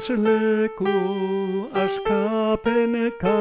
esleku askapeneka